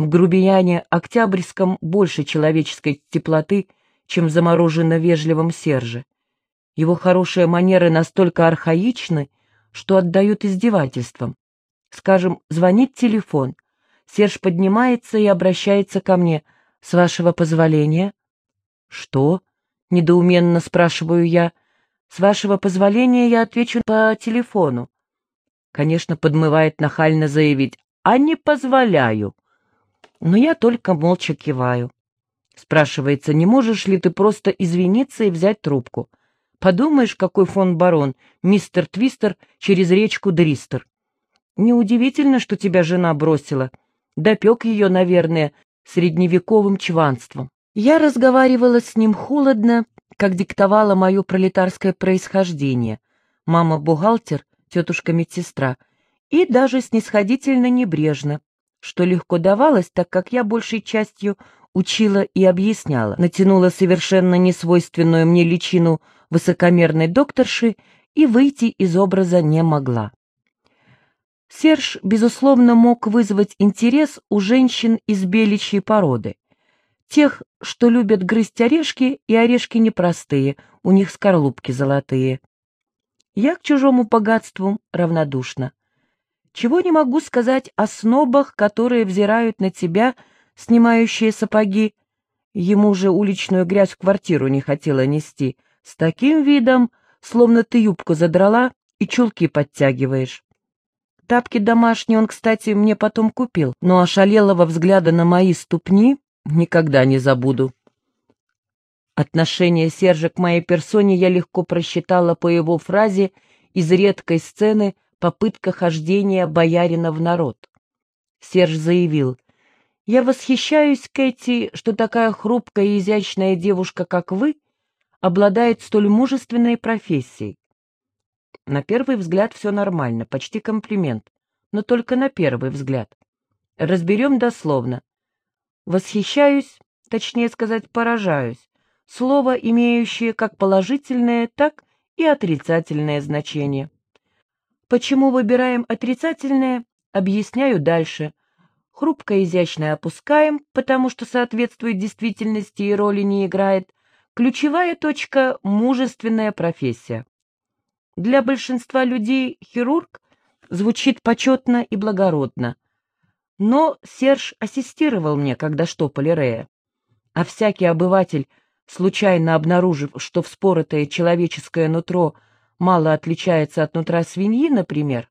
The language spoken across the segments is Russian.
В грубияне Октябрьском больше человеческой теплоты, чем в замороженно-вежливом Серже. Его хорошие манеры настолько архаичны, что отдают издевательством. Скажем, звонит телефон. Серж поднимается и обращается ко мне. «С вашего позволения?» «Что?» — недоуменно спрашиваю я. «С вашего позволения я отвечу по телефону». Конечно, подмывает нахально заявить «А не позволяю». Но я только молча киваю. Спрашивается, не можешь ли ты просто извиниться и взять трубку? Подумаешь, какой фон барон, мистер Твистер через речку Дристер. Неудивительно, что тебя жена бросила. Допек ее, наверное, средневековым чванством. Я разговаривала с ним холодно, как диктовало мое пролетарское происхождение. Мама бухгалтер, тетушка медсестра, и даже снисходительно небрежно, что легко давалось, так как я большей частью учила и объясняла, натянула совершенно несвойственную мне личину высокомерной докторши и выйти из образа не могла. Серж, безусловно, мог вызвать интерес у женщин из беличьей породы. Тех, что любят грызть орешки, и орешки непростые, у них скорлупки золотые. Я к чужому богатству равнодушна. Чего не могу сказать о снобах, которые взирают на тебя, снимающие сапоги. Ему же уличную грязь в квартиру не хотела нести, с таким видом, словно ты юбку задрала и чулки подтягиваешь. Тапки домашние он, кстати, мне потом купил, но ошалелого взгляда на мои ступни никогда не забуду. Отношение Сержа к моей персоне я легко просчитала по его фразе из редкой сцены «Попытка хождения боярина в народ». Серж заявил, «Я восхищаюсь, Кэти, что такая хрупкая и изящная девушка, как вы, обладает столь мужественной профессией. На первый взгляд все нормально, почти комплимент, но только на первый взгляд. Разберем дословно. Восхищаюсь, точнее сказать, поражаюсь. Слово, имеющее как положительное, так и отрицательное значение. Почему выбираем отрицательное, объясняю дальше. Хрупкое изящное опускаем, потому что соответствует действительности и роли не играет. Ключевая точка – мужественная профессия. Для большинства людей хирург звучит почетно и благородно. Но Серж ассистировал мне, когда штопали Рея. А всякий обыватель, случайно обнаружив, что вспоротое человеческое нутро мало отличается от нутра свиньи, например,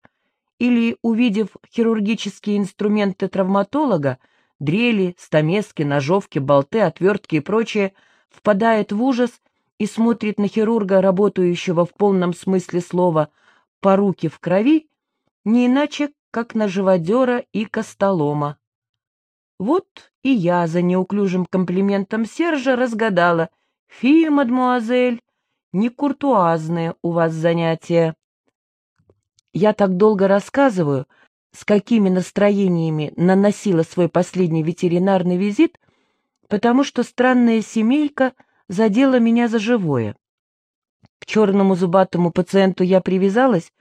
или увидев хирургические инструменты травматолога, дрели, стамески, ножовки, болты, отвертки и прочее, впадает в ужас и смотрит на хирурга, работающего в полном смысле слова по руки в крови, не иначе, как на живодера и костолома. Вот и я за неуклюжим комплиментом Сержа разгадала. Фи, мадмуазель, не куртуазные у вас занятия. Я так долго рассказываю, с какими настроениями наносила свой последний ветеринарный визит, потому что странная семейка — задела меня за живое. К черному зубатому пациенту я привязалась,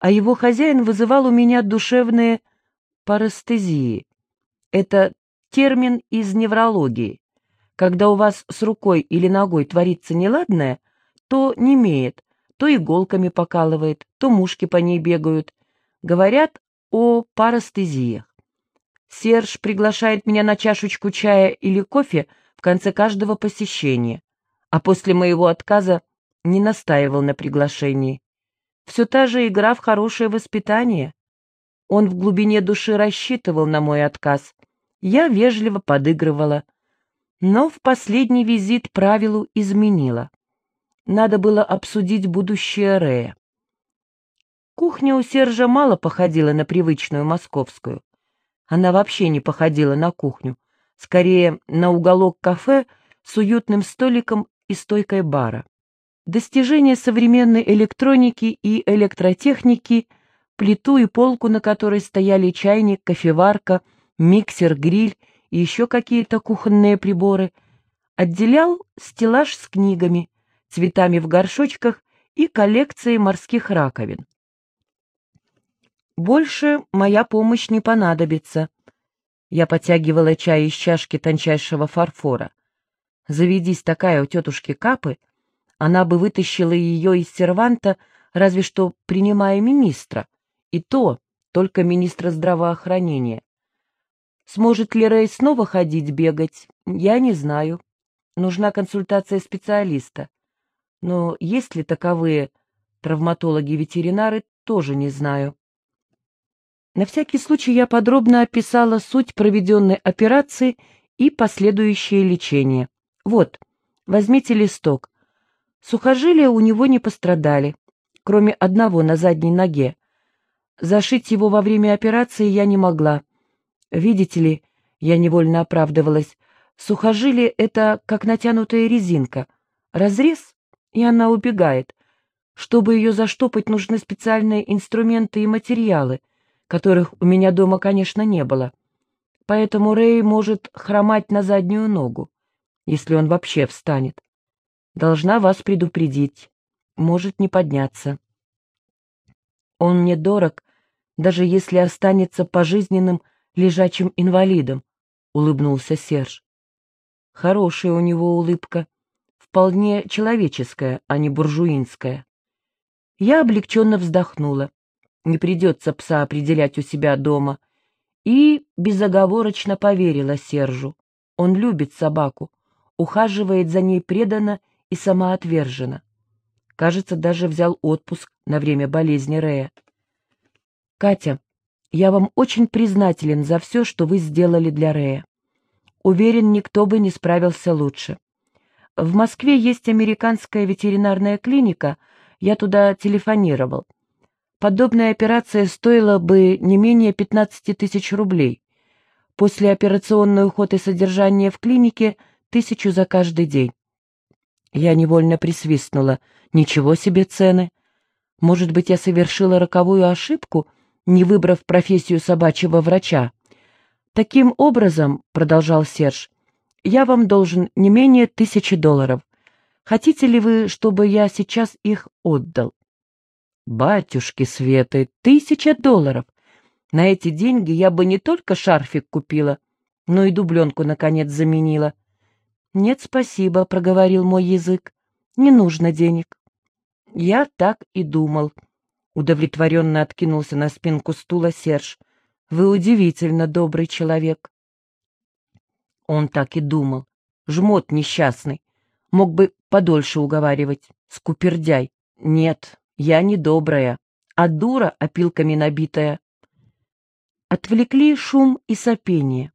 а его хозяин вызывал у меня душевные парестезии. Это термин из неврологии. Когда у вас с рукой или ногой творится неладное, то немеет, то иголками покалывает, то мушки по ней бегают. Говорят о парестезиях. Серж приглашает меня на чашечку чая или кофе в конце каждого посещения а после моего отказа не настаивал на приглашении. Все та же игра в хорошее воспитание. Он в глубине души рассчитывал на мой отказ. Я вежливо подыгрывала. Но в последний визит правилу изменила. Надо было обсудить будущее Рея. Кухня у Сержа мало походила на привычную московскую. Она вообще не походила на кухню, скорее на уголок кафе с уютным столиком и стойкой бара. Достижения современной электроники и электротехники, плиту и полку, на которой стояли чайник, кофеварка, миксер, гриль и еще какие-то кухонные приборы, отделял стеллаж с книгами, цветами в горшочках и коллекцией морских раковин. Больше моя помощь не понадобится. Я потягивала чай из чашки тончайшего фарфора. Заведись такая у тетушки Капы, она бы вытащила ее из серванта, разве что принимая министра, и то только министра здравоохранения. Сможет ли Рэй снова ходить бегать, я не знаю. Нужна консультация специалиста. Но есть ли таковые травматологи-ветеринары, тоже не знаю. На всякий случай я подробно описала суть проведенной операции и последующее лечение. Вот, возьмите листок. Сухожилия у него не пострадали, кроме одного на задней ноге. Зашить его во время операции я не могла. Видите ли, я невольно оправдывалась, сухожилие — это как натянутая резинка. Разрез, и она убегает. Чтобы ее заштопать, нужны специальные инструменты и материалы, которых у меня дома, конечно, не было. Поэтому Рэй может хромать на заднюю ногу, если он вообще встанет. Должна вас предупредить. Может не подняться. Он мне дорог, даже если останется пожизненным лежачим инвалидом, — улыбнулся Серж. Хорошая у него улыбка, вполне человеческая, а не буржуинская. Я облегченно вздохнула. Не придется пса определять у себя дома. И безоговорочно поверила Сержу. Он любит собаку, ухаживает за ней преданно и самоотверженно. Кажется, даже взял отпуск на время болезни Рея. «Катя, я вам очень признателен за все, что вы сделали для Рея. Уверен, никто бы не справился лучше. В Москве есть американская ветеринарная клиника, я туда телефонировал. Подобная операция стоила бы не менее 15 тысяч рублей. После операционный уход и содержание в клинике – тысячу за каждый день. Я невольно присвистнула. Ничего себе цены. Может быть, я совершила роковую ошибку, не выбрав профессию собачьего врача. Таким образом, — продолжал Серж, — я вам должен не менее тысячи долларов. Хотите ли вы, чтобы я сейчас их отдал? Батюшки Светы, тысяча долларов! На эти деньги я бы не только шарфик купила, но и дубленку, наконец, заменила. «Нет, спасибо», — проговорил мой язык. «Не нужно денег». Я так и думал. Удовлетворенно откинулся на спинку стула Серж. «Вы удивительно добрый человек». Он так и думал. Жмот несчастный. Мог бы подольше уговаривать. Скупердяй. Нет, я не добрая, а дура опилками набитая. Отвлекли шум и сопение.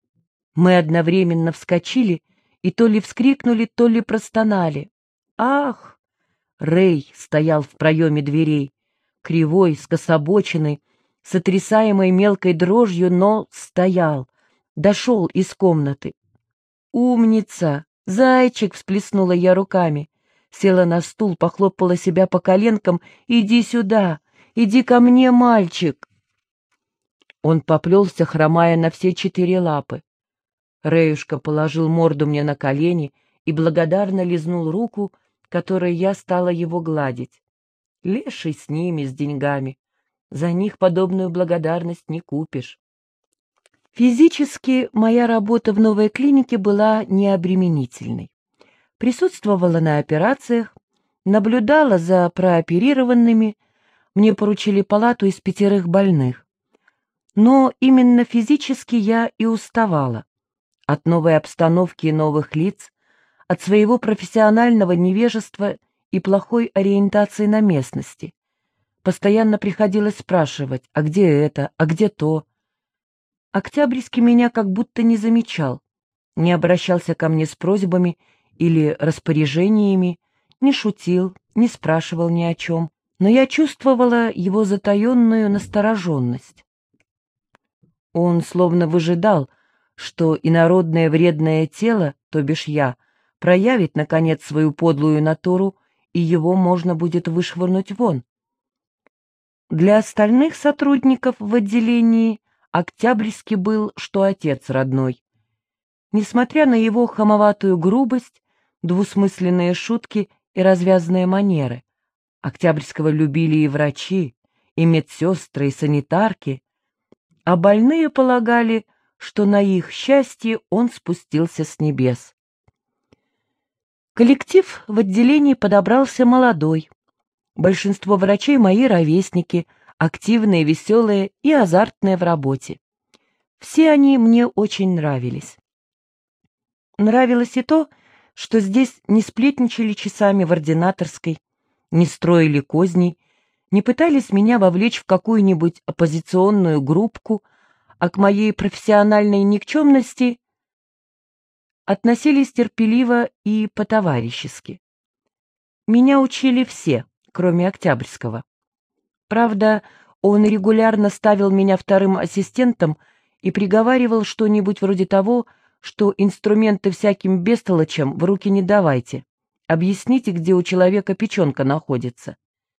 Мы одновременно вскочили и то ли вскрикнули, то ли простонали. «Ах!» Рэй стоял в проеме дверей, кривой, скособоченный, сотрясаемой мелкой дрожью, но стоял, дошел из комнаты. «Умница! Зайчик!» — всплеснула я руками. Села на стул, похлопала себя по коленкам. «Иди сюда! Иди ко мне, мальчик!» Он поплелся, хромая на все четыре лапы. Рэюшка положил морду мне на колени и благодарно лизнул руку, которой я стала его гладить. Леший с ними, с деньгами. За них подобную благодарность не купишь. Физически моя работа в новой клинике была необременительной. Присутствовала на операциях, наблюдала за прооперированными, мне поручили палату из пятерых больных. Но именно физически я и уставала от новой обстановки и новых лиц, от своего профессионального невежества и плохой ориентации на местности. Постоянно приходилось спрашивать, а где это, а где то. Октябрьский меня как будто не замечал, не обращался ко мне с просьбами или распоряжениями, не шутил, не спрашивал ни о чем, но я чувствовала его затаенную настороженность. Он словно выжидал, что инородное вредное тело, то бишь я, проявит, наконец, свою подлую натуру, и его можно будет вышвырнуть вон. Для остальных сотрудников в отделении Октябрьский был, что отец родной. Несмотря на его хамоватую грубость, двусмысленные шутки и развязные манеры, Октябрьского любили и врачи, и медсестры, и санитарки, а больные полагали, что на их счастье он спустился с небес. Коллектив в отделении подобрался молодой. Большинство врачей мои ровесники, активные, веселые и азартные в работе. Все они мне очень нравились. Нравилось и то, что здесь не сплетничали часами в ординаторской, не строили козней, не пытались меня вовлечь в какую-нибудь оппозиционную группку, а к моей профессиональной никчемности относились терпеливо и по-товарищески. Меня учили все, кроме Октябрьского. Правда, он регулярно ставил меня вторым ассистентом и приговаривал что-нибудь вроде того, что инструменты всяким бестолочам в руки не давайте. Объясните, где у человека печенка находится.